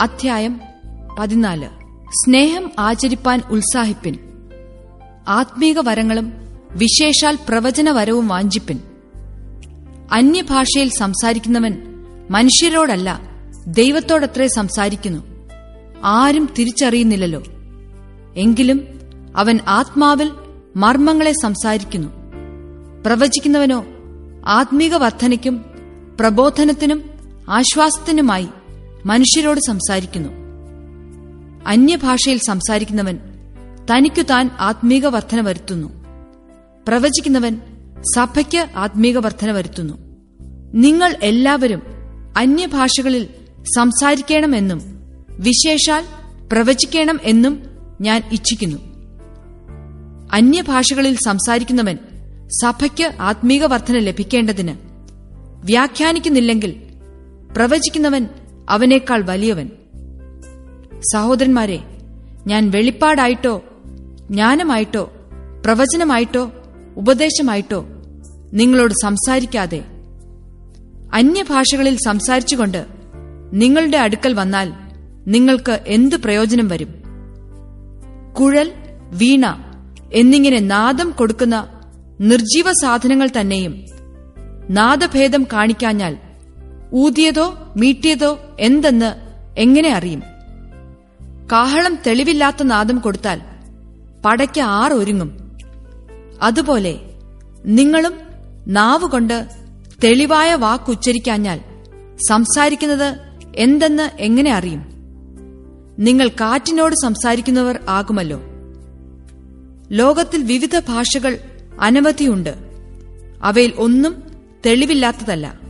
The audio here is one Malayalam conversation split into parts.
അധ്യായം പതിനാല്. സ്നേഹം ആചരിപ്പാൻ ഉത്സാഹിപ്പിൻ. ആത്മീക വരങ്ങളും വിശേഷാൽ പ്രവചനവരവും വാഞ്ചിപ്പിൻ. അന്യഭാഷയിൽ സംസാരിക്കുന്നവൻ മനുഷ്യരോടല്ല ദൈവത്തോടത്രേ സംസാരിക്കുന്നു. ആരും തിരിച്ചറിയുന്നില്ലല്ലോ. എങ്കിലും അവൻ ആത്മാവിൽ മർമ്മങ്ങളെ സംസാരിക്കുന്നു. പ്രവചിക്കുന്നവനോ ആത്മീക വർധനയ്ക്കും പ്രബോധനത്തിനും ആശ്വാസത്തിനുമായി മനുഷ്യരോട് സംസാരിക്കുന്നു. അന്യഭാഷയിൽ സംസാരിക്കുന്നവൻ തനിക്കു താൻ ആത്മീക വർധന വരുത്തുന്നു. പ്രവചിക്കുന്നവൻ സഭയ്ക്ക് ആത്മീക വർധന വരുത്തുന്നു. നിങ്ങൾ എല്ലാവരും അന്യഭാഷകളിൽ സംസാരിക്കണമെന്നും വിശേഷാൽ പ്രവചിക്കണം എന്നും ഞാൻ ഇച്ഛിക്കുന്നു. അന്യഭാഷകളിൽ സംസാരിക്കുന്നവൻ സഭയ്ക്ക് ആത്മീക വർധന ലഭിക്കേണ്ടതിന് വ്യാഖ്യാനിക്കുന്നില്ലെങ്കിൽ പ്രവചിക്കുന്നവൻ അവനേക്കാൾ വലിയവൻ. സഹോദരന്മാരെ ഞാൻ വെളിപ്പാടായിട്ടോ ജ്ഞാനമായിട്ടോ പ്രവചനമായിട്ടോ ഉപദേശമായിട്ടോ നിങ്ങളോട് സംസാരിക്കാതെ അന്യഭാഷകളിൽ സംസാരിച്ചുകൊണ്ട് നിങ്ങളുടെ അടുക്കൽ വന്നാൽ നിങ്ങൾക്ക് എന്ത് പ്രയോജനം വരും? കുഴൽ വീണ എന്നിങ്ങനെ നാദം കൊടുക്കുന്ന നിർജീവ സാധനങ്ങൾ തന്നെയും നാദഭേദം കാണിക്കാഞ്ഞാൽ ഊതിയതോ മീട്ടിയതോ എന്തെന്ന് എങ്ങനെ അറിയും? കാഹളം തെളിവില്ലാത്ത നാദം കൊടുത്താൽ പടയ്ക്ക് ആറൊരുങ്ങും. അതുപോലെ നിങ്ങളും നാവുകൊണ്ട് തെളിവായ വാക്കുച്ചരിക്കാഞ്ഞാൽ സംസാരിക്കുന്നത് എന്തെന്ന് എങ്ങനെ അറിയും? നിങ്ങൾ കാറ്റിനോട് സംസാരിക്കുന്നവർ ആകുമല്ലോ. ലോകത്തിൽ വിവിധ ഭാഷകൾ അനവധിയുണ്ട്. അവയിൽ ഒന്നും തെളിവില്ലാത്തതല്ല.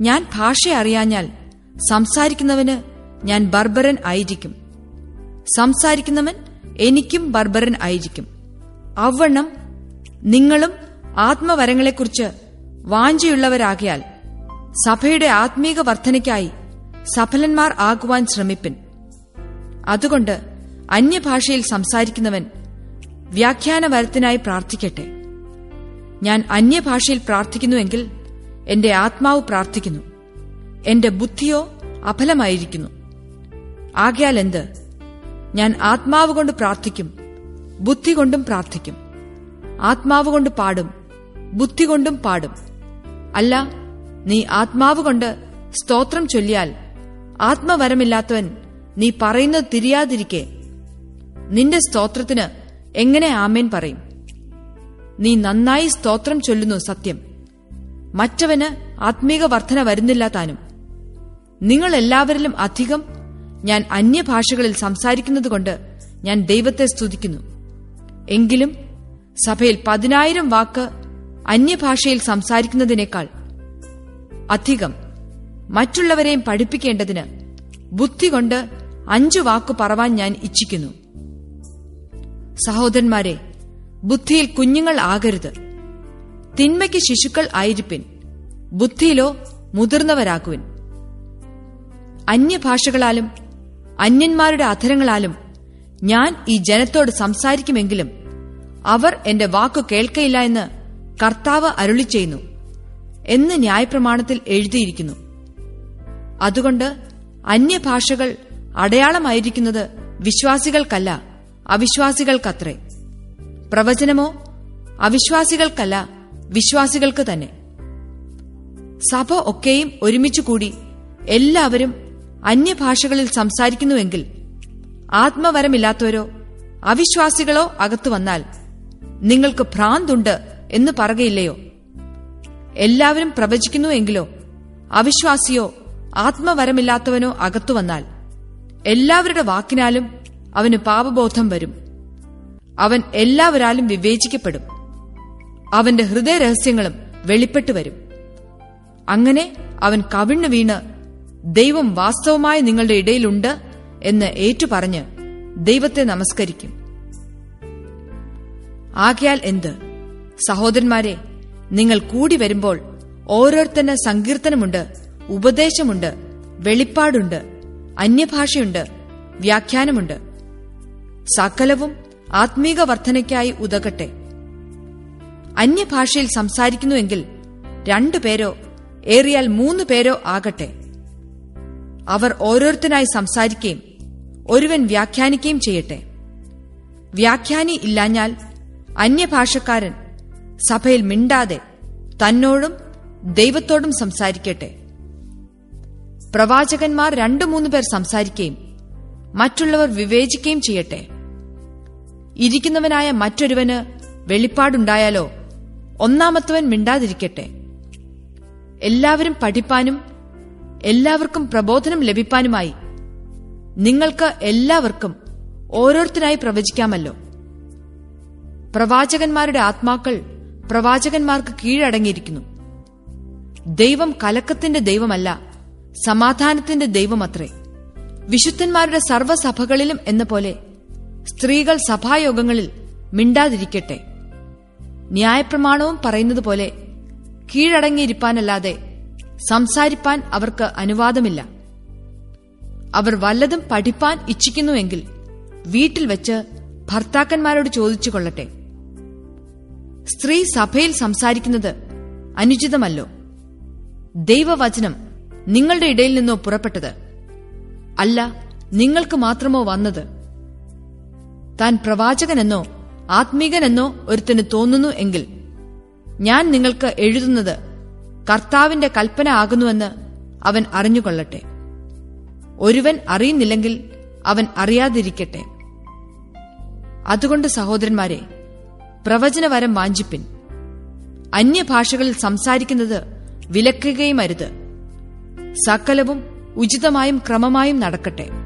ഞാൻ ഭാഷ അറിയാഞ്ഞാൽ സംസാരിക്കുന്നവന് ഞാൻ ബർബരൻ ആയിരിക്കും. സംസാരിക്കുന്നവൻ എനിക്കും ബർബരൻ ആയിരിക്കും. അവണ്ണം നിങ്ങളും ആത്മവരങ്ങളെക്കുറിച്ച് വാഞ്ചയുള്ളവരാകയാൽ സഭയുടെ ആത്മീക വർധനയ്ക്കായി സഫലന്മാർ ആകുവാൻ ശ്രമിപ്പിൻ. അതുകൊണ്ട് അന്യഭാഷയിൽ സംസാരിക്കുന്നവൻ വ്യാഖ്യാനവരത്തിനായി പ്രാർത്ഥിക്കട്ടെ. ഞാൻ അന്യഭാഷയിൽ പ്രാർത്ഥിക്കുന്നുവെങ്കിൽ എന്റെ ആത്മാവ് പ്രാർത്ഥിക്കുന്നു. എന്റെ ബുദ്ധിയോ അഫലമായിരിക്കുന്നു. ആകയാൽ എന്ത് ഞാൻ ആത്മാവ് കൊണ്ട് പ്രാർത്ഥിക്കും ബുദ്ധി കൊണ്ടും പ്രാർത്ഥിക്കും. ആത്മാവ് കൊണ്ട് പാടും ബുദ്ധി കൊണ്ടും പാടും. അല്ല നീ ആത്മാവ് കൊണ്ട് സ്തോത്രം ചൊല്ലിയാൽ ആത്മവരമില്ലാത്തവൻ നീ പറയുന്നത് തിരിയാതിരിക്കെ. നിന്റെ സ്തോത്രത്തിന് എങ്ങനെ ആമേൻ പറയും? നീ നന്നായി സ്തോത്രം ചൊല്ലുന്നു സത്യം. മറ്റവന് ആത്മീക വർധന വരുന്നില്ല താനും നിങ്ങൾ എല്ലാവരിലും അധികം ഞാൻ അന്യഭാഷകളിൽ സംസാരിക്കുന്നതുകൊണ്ട് ഞാൻ ദൈവത്തെ സ്തുതിക്കുന്നു. എങ്കിലും സഭയിൽ പതിനായിരം വാക്ക് അന്യഭാഷയിൽ സംസാരിക്കുന്നതിനേക്കാൾ അധികം മറ്റുള്ളവരെയും പഠിപ്പിക്കേണ്ടതിന് ബുദ്ധി കൊണ്ട് അഞ്ചു വാക്ക് പറവാൻ ഞാൻ ഇച്ഛിക്കുന്നു. സഹോദരന്മാരെ ബുദ്ധിയിൽ കുഞ്ഞുങ്ങൾ ആകരുത്. തിന്മയ്ക്ക് ശിശുക്കൾ ആയിരിപ്പിൻ ബുദ്ധിയിലോ മുതിർന്നവരാക്കുവിൻ. അന്യഭാഷകളാലും അന്യന്മാരുടെ അധരങ്ങളാലും ഞാൻ ഈ ജനത്തോട് സംസാരിക്കുമെങ്കിലും അവർ എന്റെ വാക്കു കേൾക്കയില്ല എന്ന് കർത്താവ് അരുളി ചെയ്യുന്നു എന്ന് ന്യായപ്രമാണത്തിൽ എഴുതിയിരിക്കുന്നു. അതുകൊണ്ട് അന്യഭാഷകൾ അടയാളമായിരിക്കുന്നത് വിശ്വാസികൾക്കല്ല അവിശ്വാസികൾക്കത്രേ. പ്രവചനമോ അവിശ്വാസികൾക്കല്ല വിശ്വാസികൾക്ക് തന്നെ. സഭ ഒക്കെയും ഒരുമിച്ചു കൂടി എല്ലാവരും അന്യഭാഷകളിൽ സംസാരിക്കുന്നുവെങ്കിൽ ആത്മവരമില്ലാത്തവരോ അവിശ്വാസികളോ അകത്തു വന്നാൽ നിങ്ങൾക്ക് ഭ്രാന്തുണ്ട് എന്ന് പറയുകയില്ലയോ? എല്ലാവരും പ്രവചിക്കുന്നുവെങ്കിലോ അവിശ്വാസിയോ ആത്മവരമില്ലാത്തവനോ അകത്തു വന്നാൽ എല്ലാവരുടെ വാക്കിനാലും അവന് പാപബോധം വരും. അവൻ എല്ലാവരാലും വിവേചിക്കപ്പെടും. അവന്റെ ഹൃദയരഹസ്യങ്ങളും വെളിപ്പെട്ടു വരും. അങ്ങനെ അവൻ കവിണ്ണു വീണ് ദൈവം വാസ്തവമായി നിങ്ങളുടെ ഇടയിലുണ്ട് എന്ന് ഏറ്റുപറഞ്ഞ് ദൈവത്തെ നമസ്കരിക്കും. ആകയാൽ എന്ത്? സഹോദരന്മാരെ നിങ്ങൾ കൂടി വരുമ്പോൾ ഓരോരുത്തന് സങ്കീർത്തനമുണ്ട് ഉപദേശമുണ്ട് വെളിപ്പാടുണ്ട് അന്യഭാഷയുണ്ട് വ്യാഖ്യാനമുണ്ട്. സകലവും ആത്മീക വർധനയ്ക്കായി ഉതകട്ടെ. അന്യഭാഷയിൽ സംസാരിക്കുന്നുവെങ്കിൽ രണ്ടു പേരോ ഏറിയാൽ മൂന്ന് പേരോ ആകട്ടെ. അവർ ഓരോരുത്തരായി സംസാരിക്കുകയും ഒരുവൻ വ്യാഖ്യാനിക്കുകയും ചെയ്യട്ടെ. വ്യാഖ്യാനി ഇല്ലാഞ്ഞാൽ അന്യഭാഷക്കാരൻ സഭയിൽ മിണ്ടാതെ തന്നോടും ദൈവത്തോടും സംസാരിക്കട്ടെ. പ്രവാചകന്മാർ രണ്ടു മൂന്ന് പേർ സംസാരിക്കുകയും മറ്റുള്ളവർ വിവേചിക്കുകയും ചെയ്യട്ടെ. ഇരിക്കുന്നവനായ മറ്റൊരുവന് വെളിപ്പാടുണ്ടായാലോ? ഒന്നാമത്തവൻ മിണ്ടാതിരിക്കട്ടെ. എല്ലാവരും പഠിപ്പാനും എല്ലാവർക്കും പ്രബോധനം ലഭിപ്പാനുമായി നിങ്ങൾക്ക് എല്ലാവർക്കും ഓരോരുത്തരായി പ്രവചിക്കാമല്ലോ. പ്രവാചകന്മാരുടെ ആത്മാക്കൾ പ്രവാചകന്മാർക്ക് കീഴടങ്ങിയിരിക്കുന്നു. ദൈവം കലക്കത്തിന്റെ ദൈവമല്ല സമാധാനത്തിന്റെ ദൈവമത്രേ. വിശുദ്ധന്മാരുടെ സർവസഭകളിലും എന്ന പോലെ സ്ത്രീകൾ സഭായോഗങ്ങളിൽ മിണ്ടാതിരിക്കട്ടെ. ന്യായപ്രമാണവും പറയുന്നത് പോലെ കീഴടങ്ങിയിരിപ്പാനല്ലാതെ സംസാരിപ്പാൻ അവർക്ക് അനുവാദമില്ല. അവർ വല്ലതും പഠിപ്പാൻ ഇച്ഛിക്കുന്നുവെങ്കിൽ വീട്ടിൽ വെച്ച് ഭർത്താക്കന്മാരോട് ചോദിച്ചു കൊള്ളട്ടെ സ്ത്രീ സഭയിൽ സംസാരിക്കുന്നത് അനുചിതമല്ലോ. ദൈവവചനം നിങ്ങളുടെ ഇടയിൽ നിന്നോ പുറപ്പെട്ടത് അല്ല നിങ്ങൾക്ക് മാത്രമോ വന്നത്. താൻ പ്രവാചകനെന്നോ ആത്മീകനെന്നോ ഒരുത്തിന് തോന്നുന്നു എങ്കിൽ ഞാൻ നിങ്ങൾക്ക് എഴുതുന്നത് കർത്താവിന്റെ കൽപ്പന ആകുന്നുവെന്ന് അവൻ അറിഞ്ഞുകൊള്ളട്ടെ. ഒരുവൻ അറിയുന്നില്ലെങ്കിൽ അവൻ അറിയാതിരിക്കട്ടെ. അതുകൊണ്ട് സഹോദരന്മാരെ പ്രവചനവരം വാഞ്ചിപ്പിൻ. അന്യഭാഷകളിൽ സംസാരിക്കുന്നത് വിലക്കുകയും അരുത് സകലവും ഉചിതമായും ക്രമമായും നടക്കട്ടെ.